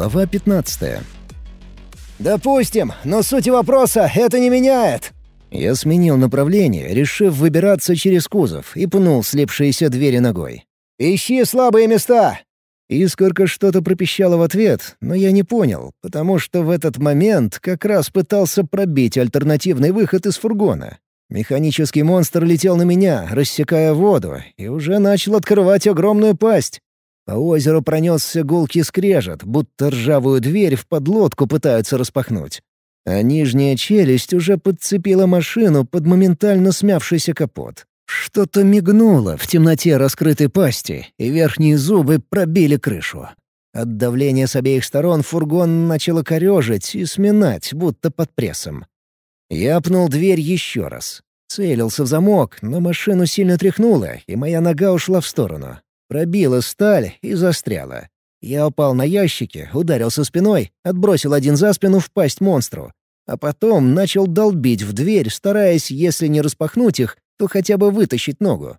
Глава 15. «Допустим, но суть вопроса это не меняет!» Я сменил направление, решив выбираться через кузов, и пнул слепшиеся двери ногой. «Ищи слабые места!» Искорка что-то пропищала в ответ, но я не понял, потому что в этот момент как раз пытался пробить альтернативный выход из фургона. Механический монстр летел на меня, рассекая воду, и уже начал открывать огромную пасть. По озеру пронесся гулкий скрежет, будто ржавую дверь в подлодку пытаются распахнуть. А нижняя челюсть уже подцепила машину под моментально смявшийся капот. Что-то мигнуло в темноте раскрытой пасти, и верхние зубы пробили крышу. От давления с обеих сторон фургон начало корежить и сминать, будто под прессом. Я пнул дверь еще раз. Целился в замок, но машину сильно тряхнуло, и моя нога ушла в сторону. Пробила сталь и застряла. Я упал на ящики, ударился спиной, отбросил один за спину в пасть монстру. А потом начал долбить в дверь, стараясь, если не распахнуть их, то хотя бы вытащить ногу.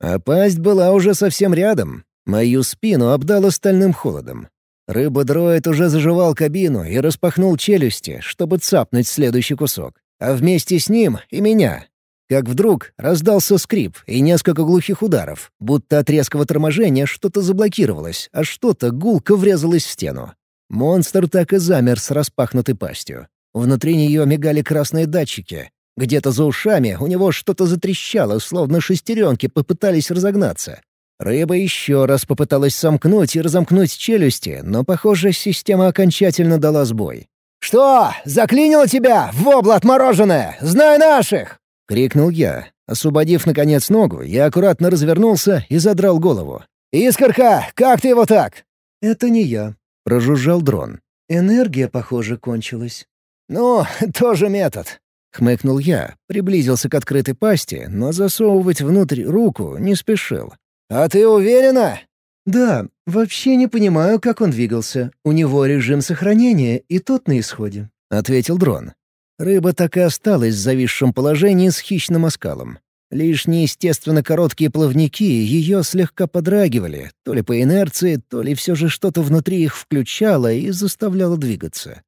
А пасть была уже совсем рядом. Мою спину обдало стальным холодом. Рыба-дроид уже заживал кабину и распахнул челюсти, чтобы цапнуть следующий кусок. А вместе с ним и меня, как вдруг раздался скрип и несколько глухих ударов, будто от резкого торможения что-то заблокировалось, а что-то гулко врезалось в стену. Монстр так и замер с распахнутой пастью. Внутри нее мигали красные датчики. Где-то за ушами у него что-то затрещало, словно шестеренки попытались разогнаться. Рыба еще раз попыталась сомкнуть и разомкнуть челюсти, но, похоже, система окончательно дала сбой. «Что? Заклинило тебя, вобла отмороженная? Знай наших!» — крикнул я. Освободив, наконец, ногу, я аккуратно развернулся и задрал голову. «Искорка, как ты его так?» «Это не я», — прожужжал дрон. «Энергия, похоже, кончилась». «Ну, тоже метод», — хмыкнул я, приблизился к открытой пасти, но засовывать внутрь руку не спешил. «А ты уверена?» «Да, вообще не понимаю, как он двигался. У него режим сохранения, и тот на исходе», — ответил дрон. Рыба так и осталась в зависшем положении с хищным оскалом. Лишь неестественно короткие плавники ее слегка подрагивали, то ли по инерции, то ли все же что-то внутри их включало и заставляло двигаться.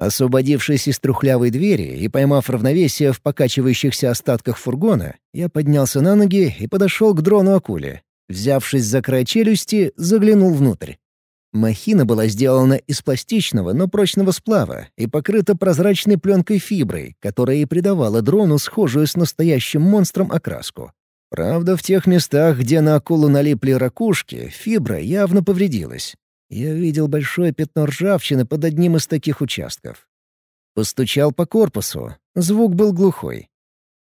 Освободившись из трухлявой двери и поймав равновесие в покачивающихся остатках фургона, я поднялся на ноги и подошел к дрону-акуле. Взявшись за край челюсти, заглянул внутрь. Махина была сделана из пластичного, но прочного сплава и покрыта прозрачной пленкой фиброй, которая и придавала дрону схожую с настоящим монстром окраску. Правда, в тех местах, где на акулу налипли ракушки, фибра явно повредилась. Я видел большое пятно ржавчины под одним из таких участков. Постучал по корпусу. Звук был глухой.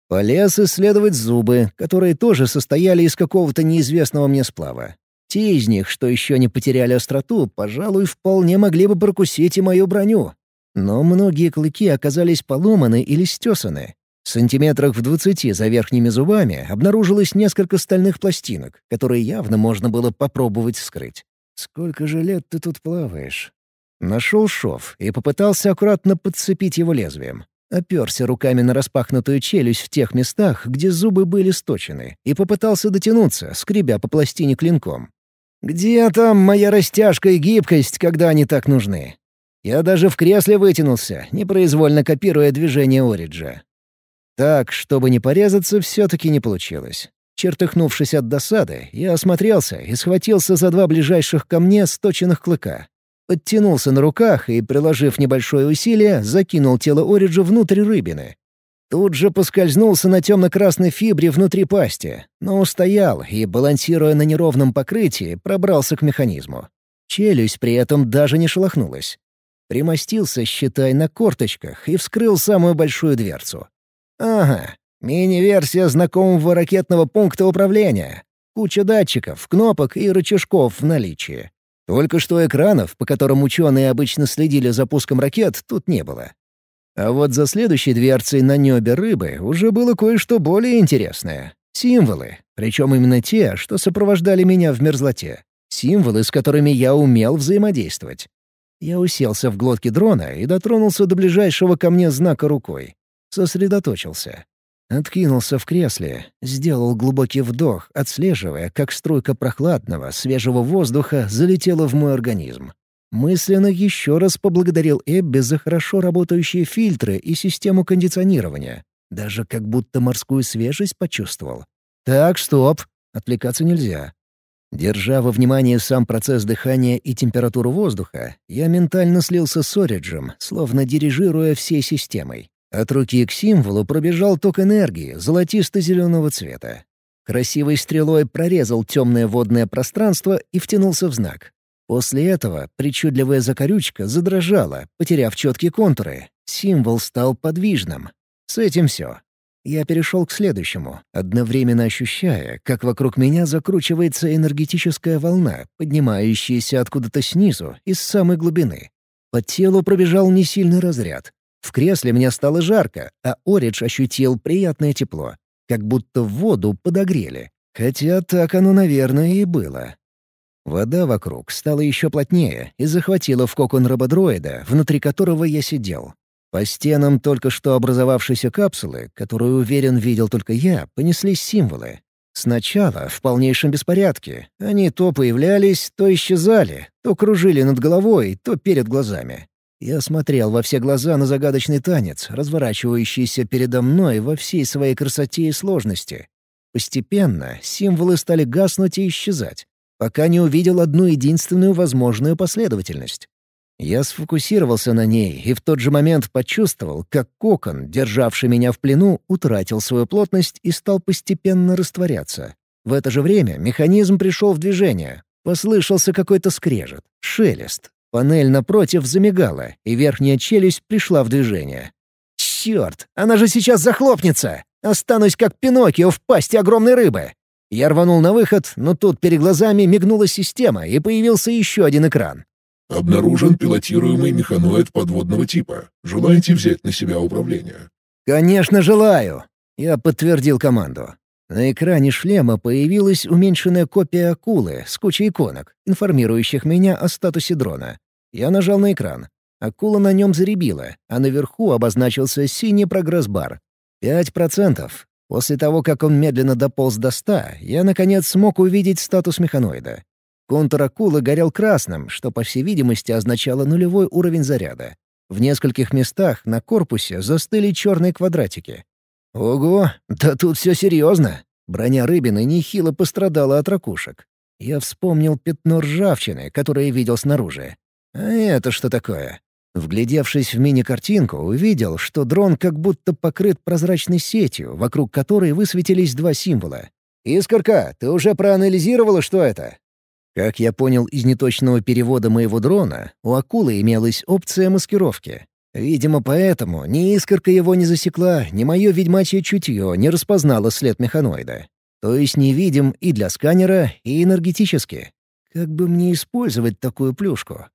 Полез исследовать зубы, которые тоже состояли из какого-то неизвестного мне сплава. Те из них, что еще не потеряли остроту, пожалуй, вполне могли бы прокусить и мою броню. Но многие клыки оказались поломаны или стесаны. В сантиметрах в двадцати за верхними зубами обнаружилось несколько стальных пластинок, которые явно можно было попробовать вскрыть. «Сколько же лет ты тут плаваешь?» Нашел шов и попытался аккуратно подцепить его лезвием. Оперся руками на распахнутую челюсть в тех местах, где зубы были сточены, и попытался дотянуться, скребя по пластине клинком. Где там моя растяжка и гибкость, когда они так нужны? Я даже в кресле вытянулся, непроизвольно копируя движение Ориджа. Так, чтобы не порезаться, все-таки не получилось. Чертыхнувшись от досады, я осмотрелся и схватился за два ближайших ко мне сточенных клыка. Подтянулся на руках и, приложив небольшое усилие, закинул тело Ориджа внутрь рыбины. Тут же поскользнулся на темно-красной фибре внутри пасти, но устоял и, балансируя на неровном покрытии, пробрался к механизму. Челюсть при этом даже не шелохнулась. Примостился, считай, на корточках и вскрыл самую большую дверцу. Ага, мини-версия знакомого ракетного пункта управления. Куча датчиков, кнопок и рычажков в наличии. Только что экранов, по которым ученые обычно следили за пуском ракет, тут не было. А вот за следующей дверцей на небе рыбы уже было кое-что более интересное. Символы, причем именно те, что сопровождали меня в мерзлоте. Символы, с которыми я умел взаимодействовать. Я уселся в глотке дрона и дотронулся до ближайшего ко мне знака рукой. Сосредоточился. Откинулся в кресле, сделал глубокий вдох, отслеживая, как струйка прохладного, свежего воздуха залетела в мой организм. Мысленно еще раз поблагодарил Эбби за хорошо работающие фильтры и систему кондиционирования. Даже как будто морскую свежесть почувствовал. «Так, стоп. Отвлекаться нельзя. Держа во внимании сам процесс дыхания и температуру воздуха, я ментально слился с Ориджем, словно дирижируя всей системой. От руки к символу пробежал ток энергии золотисто-зеленого цвета. Красивой стрелой прорезал темное водное пространство и втянулся в знак. После этого причудливая закорючка задрожала, потеряв четкие контуры. Символ стал подвижным. С этим все. Я перешел к следующему, одновременно ощущая, как вокруг меня закручивается энергетическая волна, поднимающаяся откуда-то снизу, из самой глубины. По телу пробежал несильный разряд. В кресле мне стало жарко, а Оридж ощутил приятное тепло, как будто воду подогрели. Хотя так оно, наверное, и было. Вода вокруг стала еще плотнее и захватила в кокон рободроида, внутри которого я сидел. По стенам только что образовавшейся капсулы, которую, уверен, видел только я, понеслись символы. Сначала в полнейшем беспорядке. Они то появлялись, то исчезали, то кружили над головой, то перед глазами. Я смотрел во все глаза на загадочный танец, разворачивающийся передо мной во всей своей красоте и сложности. Постепенно символы стали гаснуть и исчезать, пока не увидел одну единственную возможную последовательность. Я сфокусировался на ней и в тот же момент почувствовал, как кокон, державший меня в плену, утратил свою плотность и стал постепенно растворяться. В это же время механизм пришел в движение. Послышался какой-то скрежет, шелест. Панель напротив замигала, и верхняя челюсть пришла в движение. «Черт! Она же сейчас захлопнется! Останусь как Пиноккио в пасти огромной рыбы!» Я рванул на выход, но тут перед глазами мигнула система, и появился еще один экран. Обнаружен пилотируемый механоид подводного типа. Желаете взять на себя управление? «Конечно, желаю!» Я подтвердил команду. На экране шлема появилась уменьшенная копия акулы с кучей иконок, информирующих меня о статусе дрона. Я нажал на экран. Акула на нем заребила, а наверху обозначился синий прогресс-бар. Пять процентов. После того, как он медленно дополз до ста, я, наконец, смог увидеть статус механоида. Контур акулы горел красным, что, по всей видимости, означало нулевой уровень заряда. В нескольких местах на корпусе застыли черные квадратики. Ого, да тут все серьезно. Броня рыбины нехило пострадала от ракушек. Я вспомнил пятно ржавчины, которое видел снаружи. А это что такое? Вглядевшись в мини-картинку, увидел, что дрон как будто покрыт прозрачной сетью, вокруг которой высветились два символа. «Искорка, ты уже проанализировала, что это?» Как я понял из неточного перевода моего дрона, у акулы имелась опция маскировки. Видимо, поэтому ни искорка его не засекла, ни мое ведьмачье чутье не распознало след механоида. То есть невидим и для сканера, и энергетически. Как бы мне использовать такую плюшку?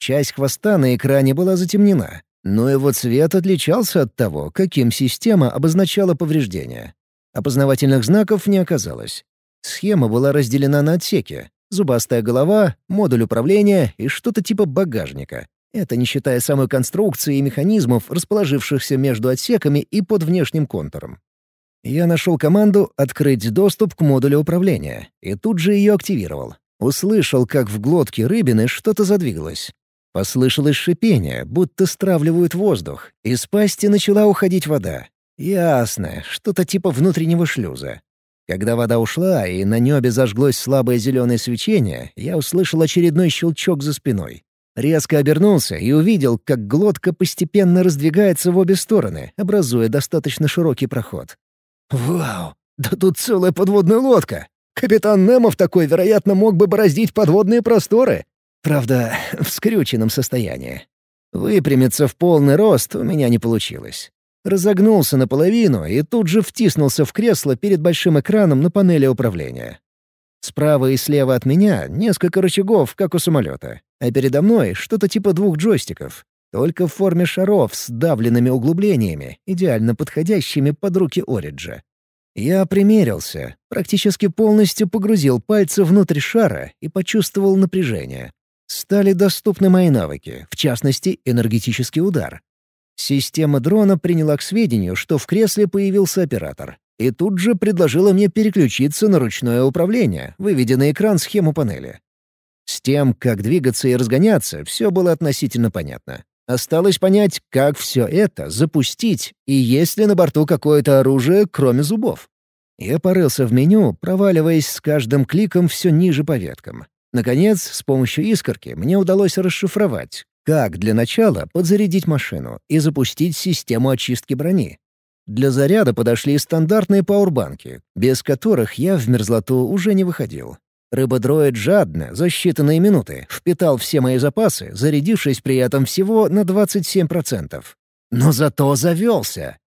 Часть хвоста на экране была затемнена, но его цвет отличался от того, каким система обозначала повреждения. Опознавательных знаков не оказалось. Схема была разделена на отсеки, Зубастая голова, модуль управления и что-то типа багажника. Это не считая самой конструкции и механизмов, расположившихся между отсеками и под внешним контуром. Я нашел команду «Открыть доступ к модулю управления» и тут же ее активировал. Услышал, как в глотке рыбины что-то задвигалось. Послышалось шипение, будто стравливают воздух. Из пасти начала уходить вода. Ясно, что-то типа внутреннего шлюза. Когда вода ушла и на небе зажглось слабое зеленое свечение, я услышал очередной щелчок за спиной. Резко обернулся и увидел, как глотка постепенно раздвигается в обе стороны, образуя достаточно широкий проход. «Вау! Да тут целая подводная лодка! Капитан Немо в такой, вероятно, мог бы бороздить подводные просторы. Правда, в скрюченном состоянии. Выпрямиться в полный рост у меня не получилось. Разогнулся наполовину и тут же втиснулся в кресло перед большим экраном на панели управления. Справа и слева от меня несколько рычагов, как у самолета, а передо мной что-то типа двух джойстиков, только в форме шаров с давленными углублениями, идеально подходящими под руки Ориджа. Я примерился, практически полностью погрузил пальцы внутрь шара и почувствовал напряжение. Стали доступны мои навыки, в частности, энергетический удар. Система дрона приняла к сведению, что в кресле появился оператор, и тут же предложила мне переключиться на ручное управление, выведя на экран схему панели. С тем, как двигаться и разгоняться, все было относительно понятно. Осталось понять, как все это запустить и есть ли на борту какое-то оружие, кроме зубов. Я порылся в меню, проваливаясь с каждым кликом все ниже по веткам. Наконец, с помощью искорки мне удалось расшифровать, как для начала подзарядить машину и запустить систему очистки брони. Для заряда подошли стандартные пауэрбанки, без которых я в мерзлоту уже не выходил. Рыбодроид жадно, за считанные минуты, впитал все мои запасы, зарядившись при этом всего на 27%. Но зато завелся.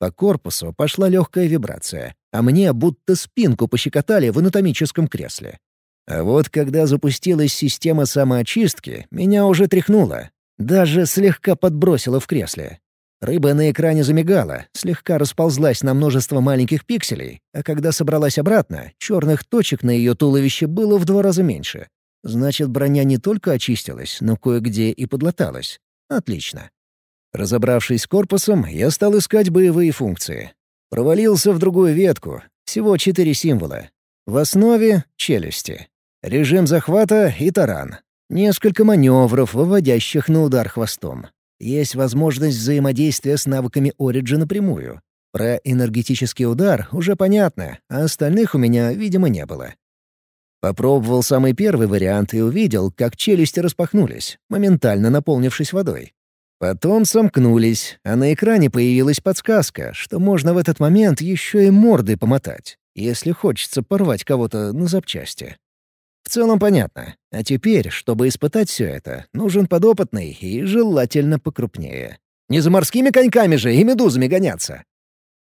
По корпусу пошла легкая вибрация, а мне будто спинку пощекотали в анатомическом кресле. А вот когда запустилась система самоочистки, меня уже тряхнуло. Даже слегка подбросило в кресле. Рыба на экране замигала, слегка расползлась на множество маленьких пикселей, а когда собралась обратно, черных точек на ее туловище было в два раза меньше. Значит, броня не только очистилась, но кое-где и подлаталась. Отлично. Разобравшись с корпусом, я стал искать боевые функции. Провалился в другую ветку. Всего четыре символа. В основе — челюсти. Режим захвата и таран. Несколько маневров, выводящих на удар хвостом. Есть возможность взаимодействия с навыками Ориджи напрямую. Про энергетический удар уже понятно, а остальных у меня, видимо, не было. Попробовал самый первый вариант и увидел, как челюсти распахнулись, моментально наполнившись водой. Потом сомкнулись, а на экране появилась подсказка, что можно в этот момент еще и морды помотать, если хочется порвать кого-то на запчасти. В целом понятно. А теперь, чтобы испытать все это, нужен подопытный и желательно покрупнее. Не за морскими коньками же и медузами гоняться.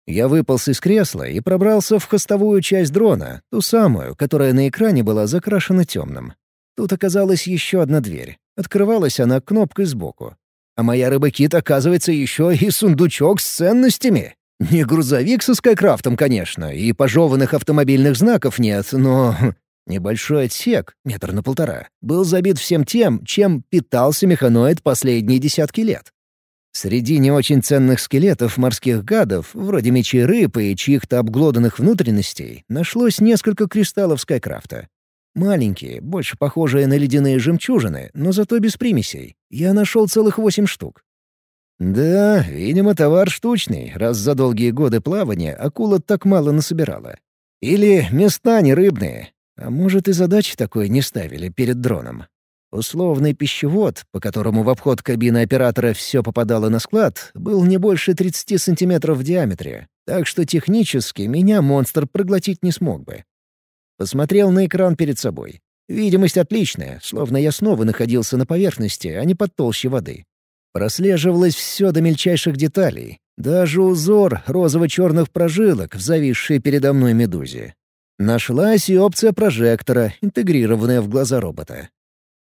Я выполз из кресла и пробрался в хостовую часть дрона, ту самую, которая на экране была закрашена темным. Тут оказалась еще одна дверь. Открывалась она кнопкой сбоку. А моя рыбакит, оказывается, еще и сундучок с ценностями. Не грузовик со Скайкрафтом, конечно, и пожеванных автомобильных знаков нет, но Небольшой отсек, метр на полтора, был забит всем тем, чем питался механоид последние десятки лет. Среди не очень ценных скелетов морских гадов, вроде мечей рыб и чьих-то обглоданных внутренностей, нашлось несколько кристаллов Скайкрафта. Маленькие, больше похожие на ледяные жемчужины, но зато без примесей. Я нашел целых восемь штук. Да, видимо, товар штучный, раз за долгие годы плавания акула так мало насобирала. Или места не рыбные, а может, и задачи такой не ставили перед дроном. Условный пищевод, по которому в обход кабины оператора все попадало на склад, был не больше 30 сантиметров в диаметре, так что технически меня монстр проглотить не смог бы. Посмотрел на экран перед собой. Видимость отличная, словно я снова находился на поверхности, а не под толщей воды. Прослеживалось все до мельчайших деталей, даже узор розово-черных прожилок в зависшей передо мной медузе. Нашлась и опция прожектора, интегрированная в глаза робота.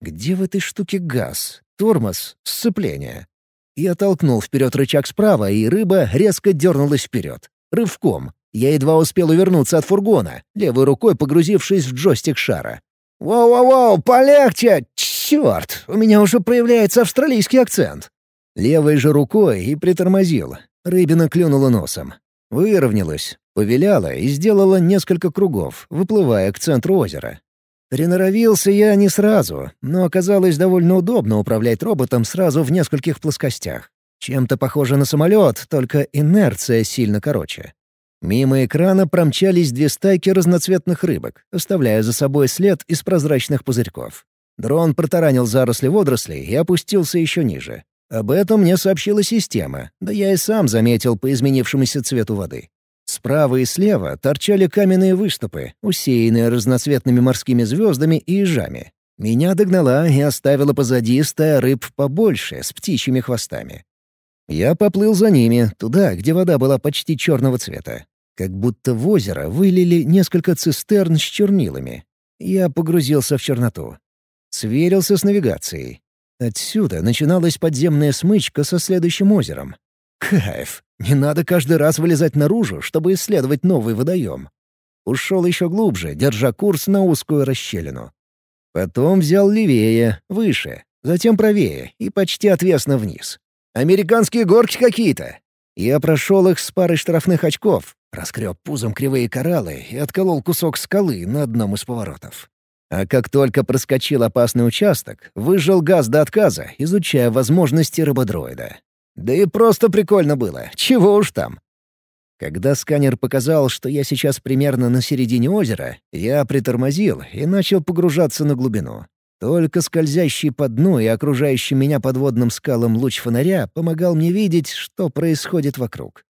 Где в этой штуке газ? Тормоз? Сцепление? Я толкнул вперед рычаг справа, и рыба резко дернулась вперед. Рывком. Я едва успел увернуться от фургона, левой рукой погрузившись в джойстик шара. «Воу-воу-воу, полегче! Черт, у меня уже проявляется австралийский акцент!» Левой же рукой и притормозил. Рыбина клюнула носом. Выровнялась, повиляла и сделала несколько кругов, выплывая к центру озера. Приноровился я не сразу, но оказалось довольно удобно управлять роботом сразу в нескольких плоскостях. Чем-то похоже на самолет, только инерция сильно короче. Мимо экрана промчались две стайки разноцветных рыбок, оставляя за собой след из прозрачных пузырьков. Дрон протаранил заросли водорослей и опустился еще ниже. Об этом мне сообщила система, да я и сам заметил по изменившемуся цвету воды. Справа и слева торчали каменные выступы, усеянные разноцветными морскими звездами и ежами. Меня догнала и оставила позади стая рыб побольше, с птичьими хвостами. Я поплыл за ними, туда, где вода была почти черного цвета. Как будто в озеро вылили несколько цистерн с чернилами. Я погрузился в черноту. Сверился с навигацией. Отсюда начиналась подземная смычка со следующим озером. Кайф! Не надо каждый раз вылезать наружу, чтобы исследовать новый водоем. Ушел еще глубже, держа курс на узкую расщелину. Потом взял левее, выше, затем правее и почти отвесно вниз. Американские горки какие-то. Я прошел их с парой штрафных очков, раскреп пузом кривые кораллы и отколол кусок скалы на одном из поворотов. А как только проскочил опасный участок, выжил газ до отказа, изучая возможности рыбодроида. Да и просто прикольно было, чего уж там. Когда сканер показал, что я сейчас примерно на середине озера, я притормозил и начал погружаться на глубину. Только скользящий по дну и окружающий меня подводным скалам луч фонаря помогал мне видеть, что происходит вокруг.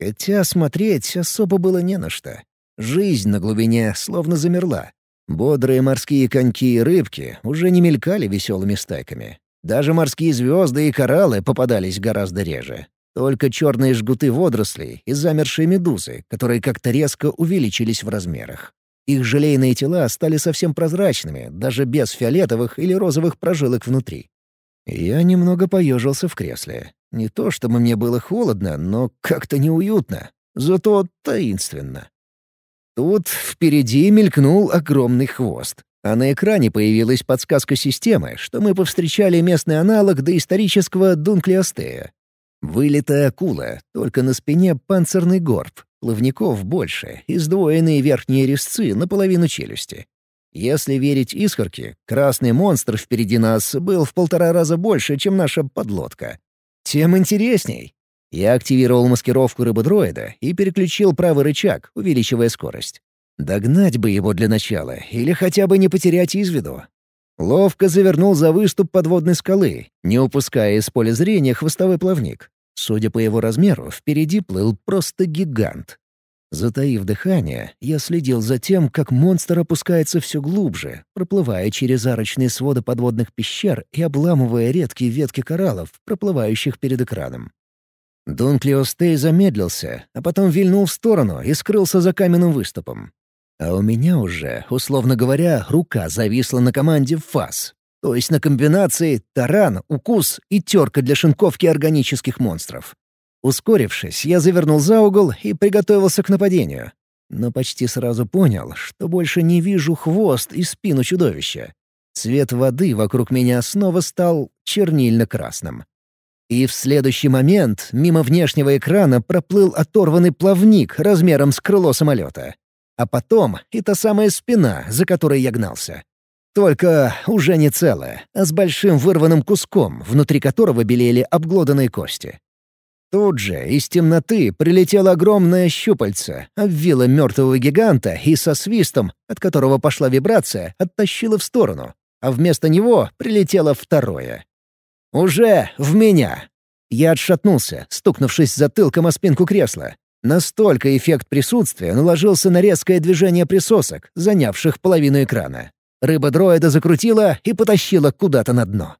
Хотя смотреть особо было не на что. Жизнь на глубине словно замерла. Бодрые морские коньки и рыбки уже не мелькали веселыми стайками. Даже морские звезды и кораллы попадались гораздо реже. Только черные жгуты водорослей и замершие медузы, которые как-то резко увеличились в размерах. Их желейные тела стали совсем прозрачными, даже без фиолетовых или розовых прожилок внутри. Я немного поежился в кресле. Не то чтобы мне было холодно, но как-то неуютно. Зато таинственно. Тут впереди мелькнул огромный хвост, а на экране появилась подсказка системы, что мы повстречали местный аналог доисторического Дунклиостея. Вылитая акула, только на спине панцирный горб, Плавников больше и сдвоенные верхние резцы наполовину челюсти. Если верить искорке, красный монстр впереди нас был в полтора раза больше, чем наша подлодка. Тем интересней. Я активировал маскировку рыбодроида и переключил правый рычаг, увеличивая скорость. Догнать бы его для начала, или хотя бы не потерять из виду. Ловко завернул за выступ подводной скалы, не упуская из поля зрения хвостовой плавник. Судя по его размеру, впереди плыл просто гигант. Затаив дыхание, я следил за тем, как монстр опускается все глубже, проплывая через арочные своды подводных пещер и обламывая редкие ветки кораллов, проплывающих перед экраном. Дунклиостей замедлился, а потом вильнул в сторону и скрылся за каменным выступом. А у меня уже, условно говоря, рука зависла на команде «ФАС», то есть на комбинации таран, укус и терка для шинковки органических монстров. Ускорившись, я завернул за угол и приготовился к нападению. Но почти сразу понял, что больше не вижу хвост и спину чудовища. Цвет воды вокруг меня снова стал чернильно-красным. И в следующий момент мимо внешнего экрана проплыл оторванный плавник размером с крыло самолета. А потом и та самая спина, за которой я гнался. Только уже не целая, а с большим вырванным куском, внутри которого белели обглоданные кости. Тут же из темноты прилетело огромное щупальце, обвило мертвого гиганта и со свистом, от которого пошла вибрация, оттащило в сторону, а вместо него прилетело второе. «Уже в меня!» Я отшатнулся, стукнувшись затылком о спинку кресла. Настолько эффект присутствия наложился на резкое движение присосок, занявших половину экрана. Рыба дроида закрутила и потащила куда-то на дно.